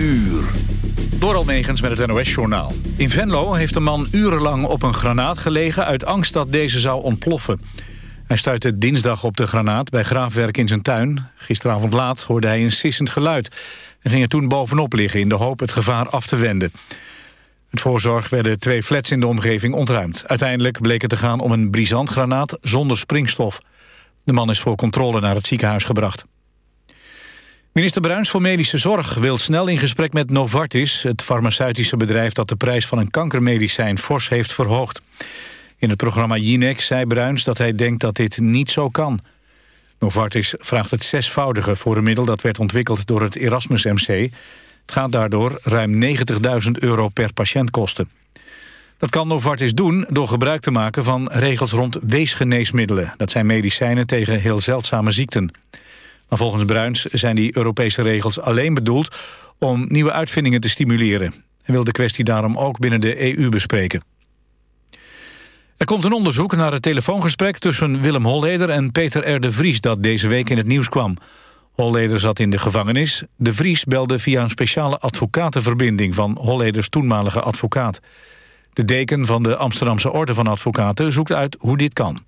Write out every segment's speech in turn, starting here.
uur. Door Almegens met het NOS-journaal. In Venlo heeft een man urenlang op een granaat gelegen... uit angst dat deze zou ontploffen. Hij stuitte dinsdag op de granaat bij graafwerk in zijn tuin. Gisteravond laat hoorde hij een sissend geluid... en ging er toen bovenop liggen in de hoop het gevaar af te wenden. Het voorzorg werden twee flats in de omgeving ontruimd. Uiteindelijk bleek het te gaan om een brisantgranaat zonder springstof. De man is voor controle naar het ziekenhuis gebracht. Minister Bruins voor Medische Zorg wil snel in gesprek met Novartis... het farmaceutische bedrijf dat de prijs van een kankermedicijn fors heeft verhoogd. In het programma Jinex zei Bruins dat hij denkt dat dit niet zo kan. Novartis vraagt het zesvoudige voor een middel dat werd ontwikkeld door het Erasmus MC. Het gaat daardoor ruim 90.000 euro per patiënt kosten. Dat kan Novartis doen door gebruik te maken van regels rond weesgeneesmiddelen. Dat zijn medicijnen tegen heel zeldzame ziekten. Maar volgens Bruins zijn die Europese regels alleen bedoeld... om nieuwe uitvindingen te stimuleren. Hij wil de kwestie daarom ook binnen de EU bespreken. Er komt een onderzoek naar het telefoongesprek tussen Willem Holleder en Peter R. de Vries... dat deze week in het nieuws kwam. Holleder zat in de gevangenis. De Vries belde via een speciale advocatenverbinding... van Holleders toenmalige advocaat. De deken van de Amsterdamse Orde van Advocaten zoekt uit hoe dit kan.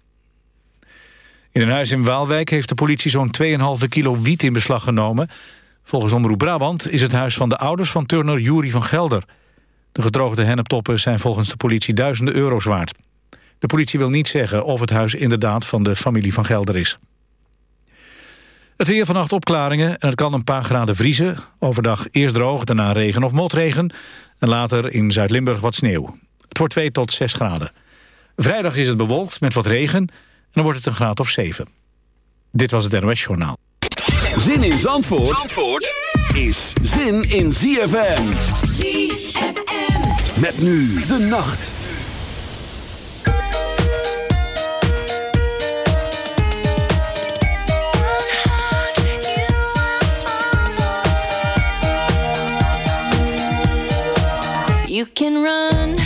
In een huis in Waalwijk heeft de politie zo'n 2,5 kilo wiet in beslag genomen. Volgens Omroep Brabant is het huis van de ouders van turner Jury van Gelder. De gedroogde henneptoppen zijn volgens de politie duizenden euro's waard. De politie wil niet zeggen of het huis inderdaad van de familie van Gelder is. Het weer vannacht opklaringen en het kan een paar graden vriezen. Overdag eerst droog, daarna regen of motregen. En later in Zuid-Limburg wat sneeuw. Het wordt 2 tot 6 graden. Vrijdag is het bewolkt met wat regen dan wordt het een graad of 7. Dit was het NOS Journaal. Zin in Zandvoort, Zandvoort is zin in ZFM. ZFM. Met nu de nacht. You can run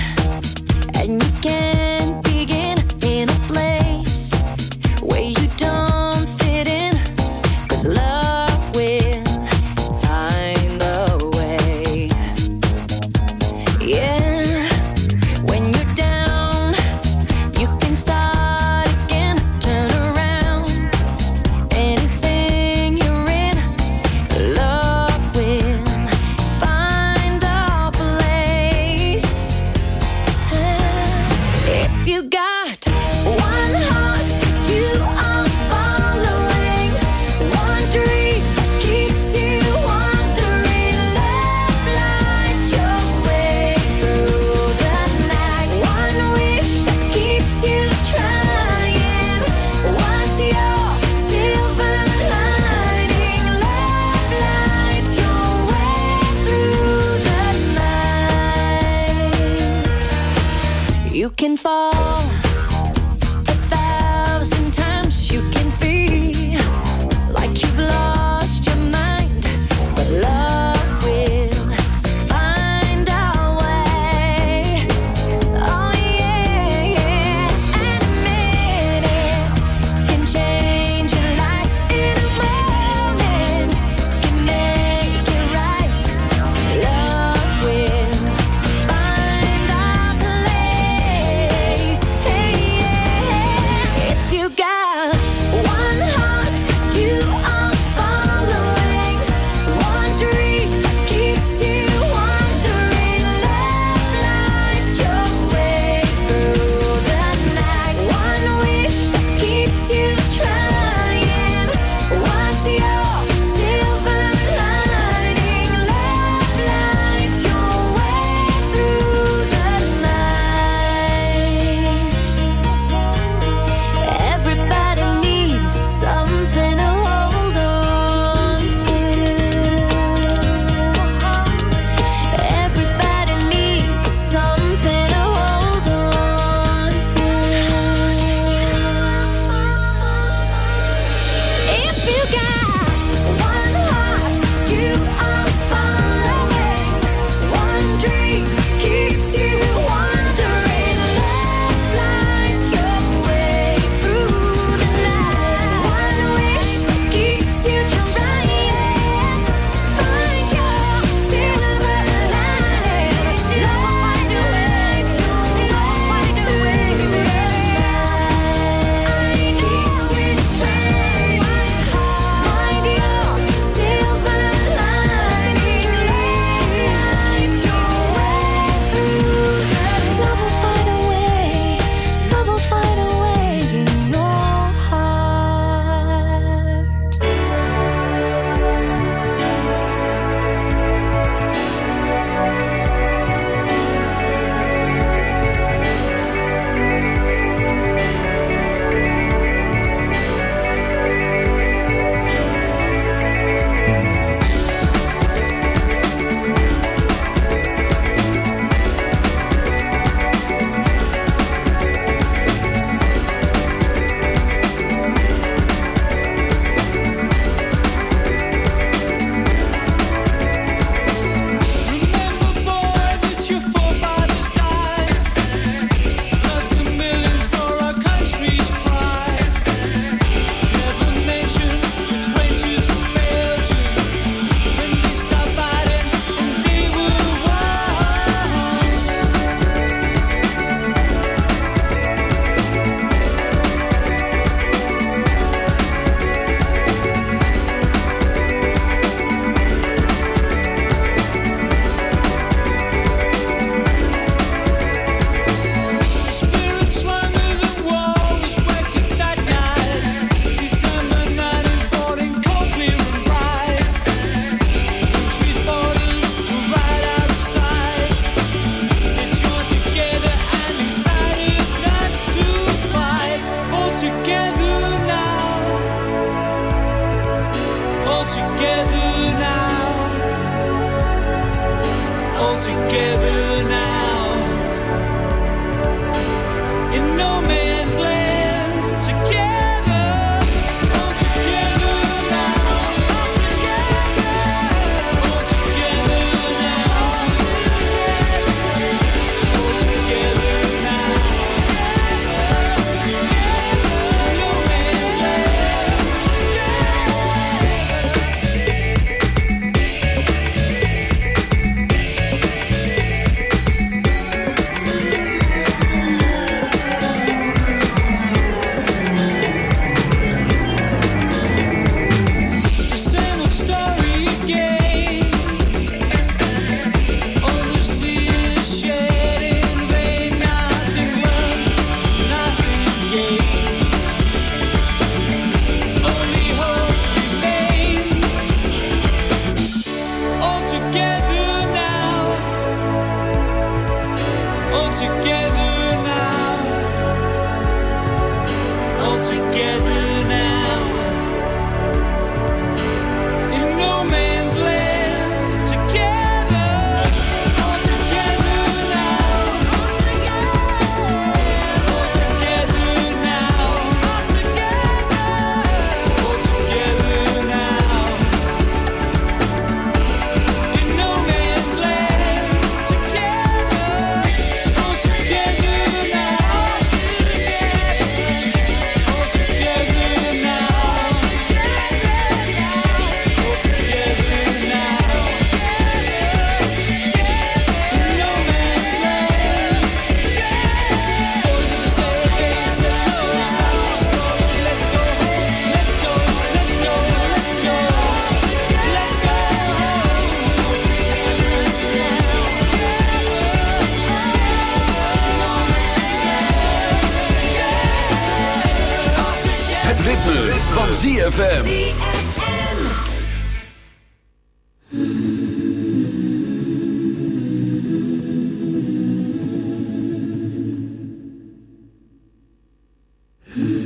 Mm-hmm.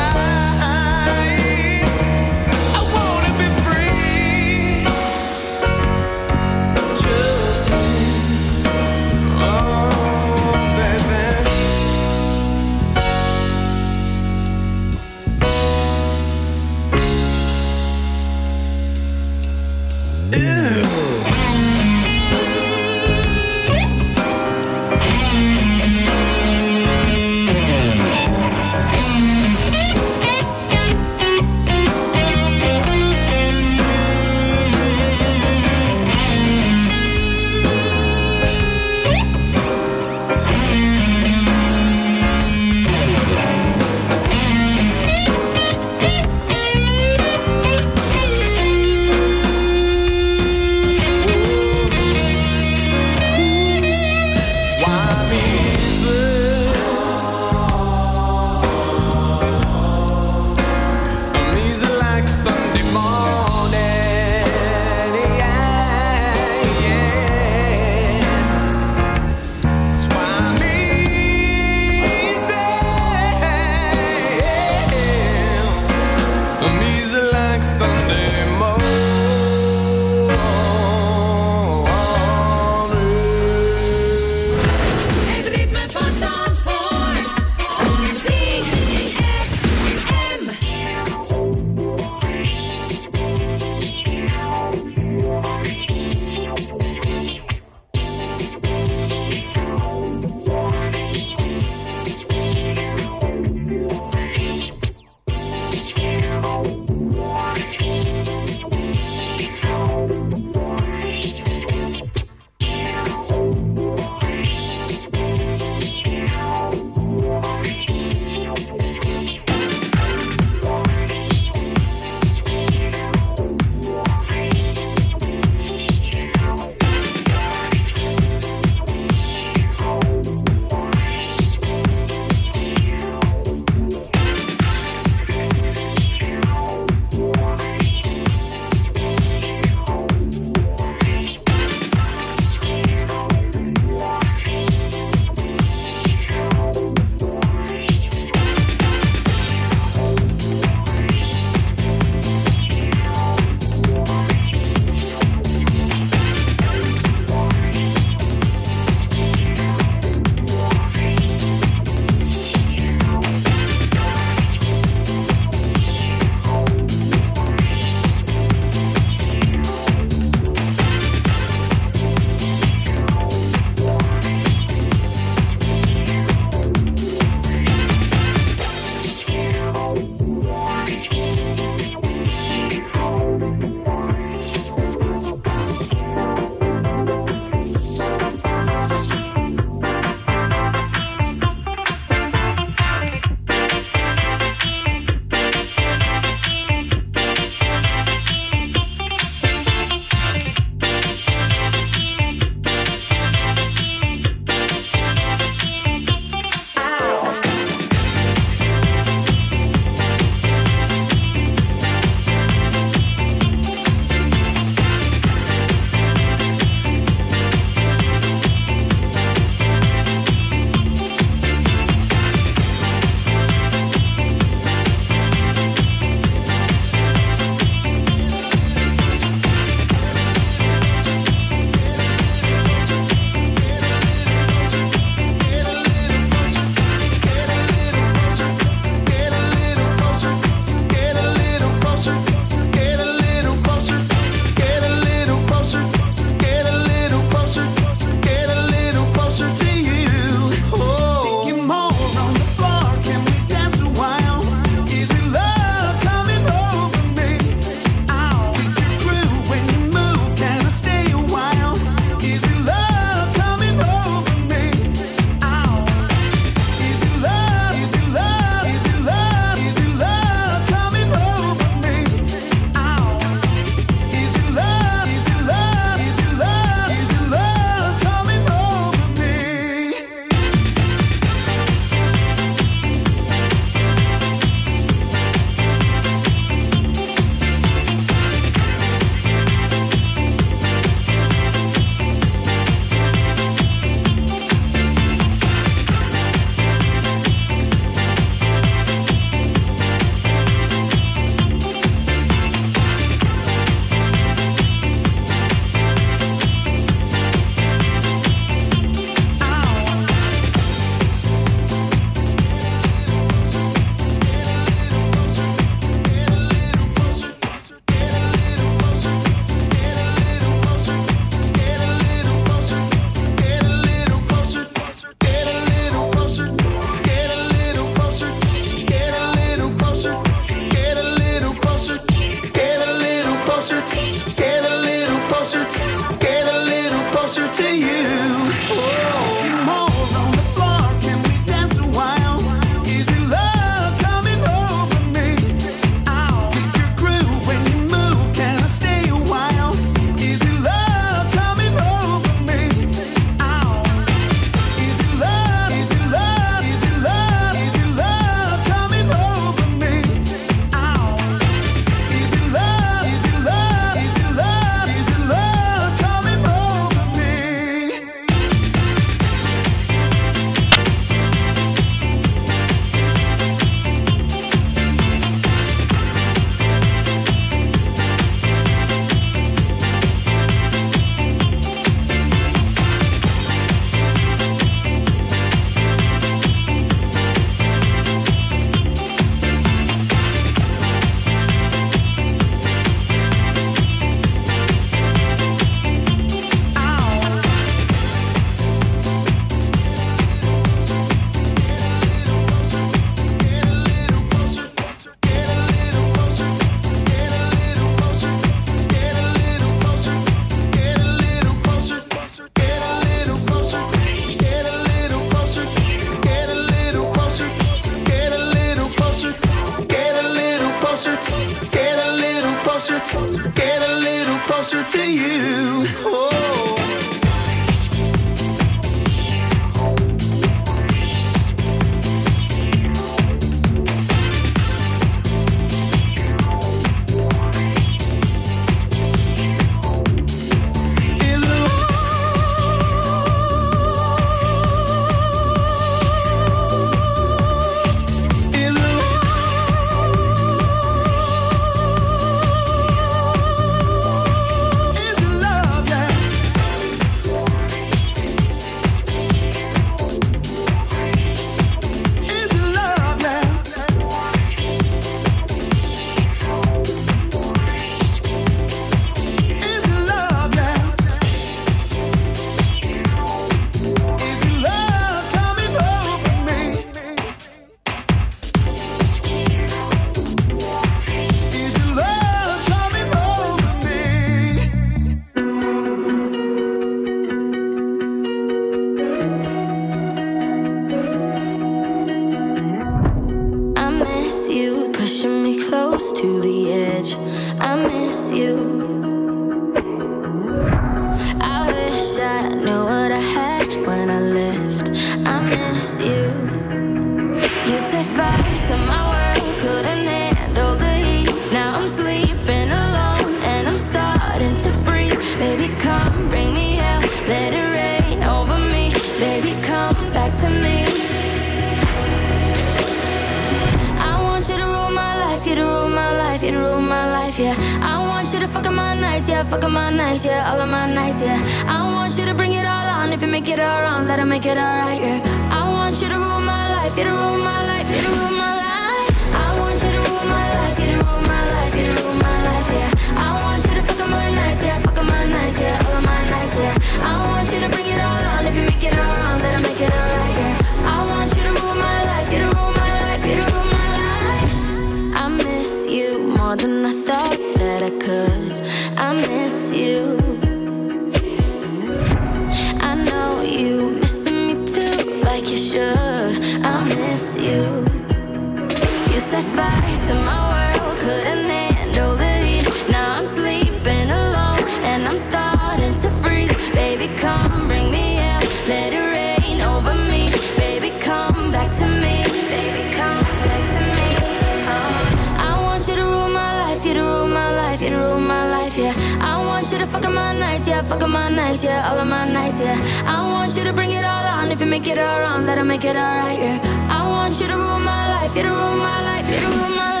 that'll make it alright, yeah. I want you to rule my life, you to rule my life, you to rule my life.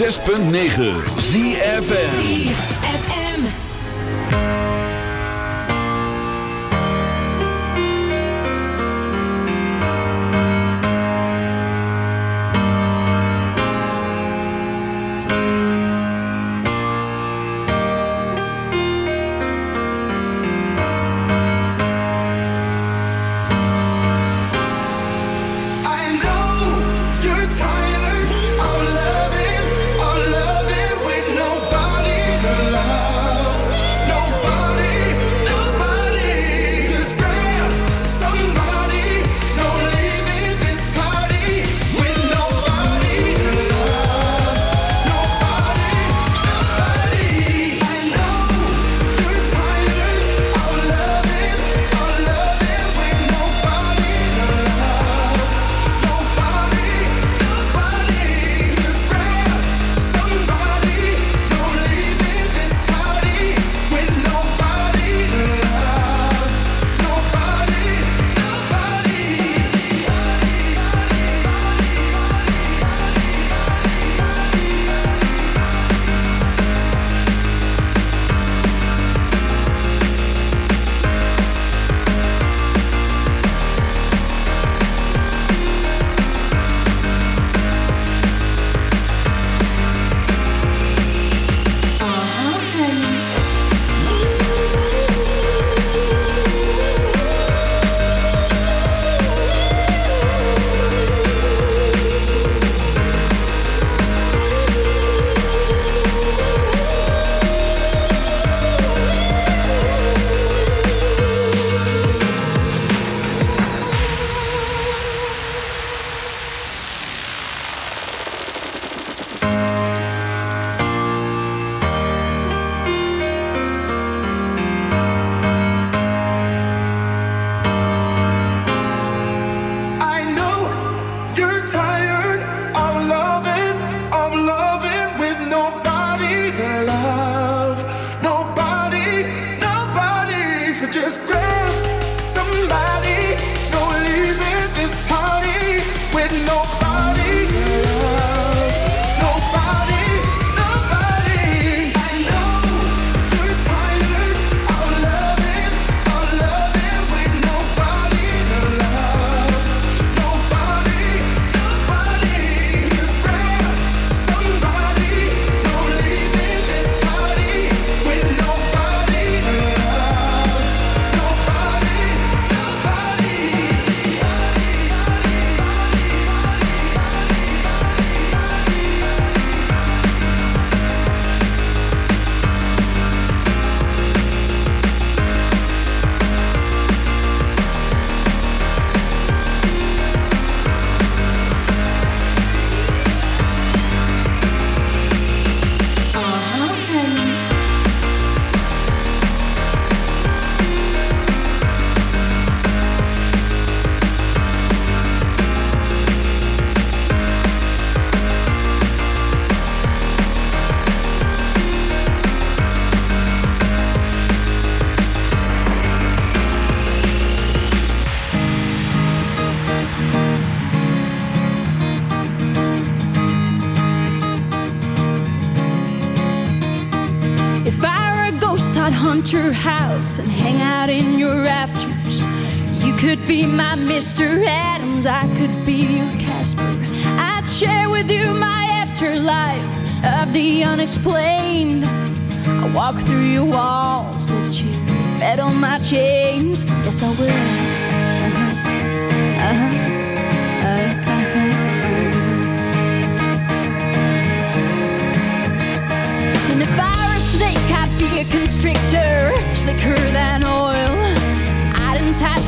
106.9 ZFN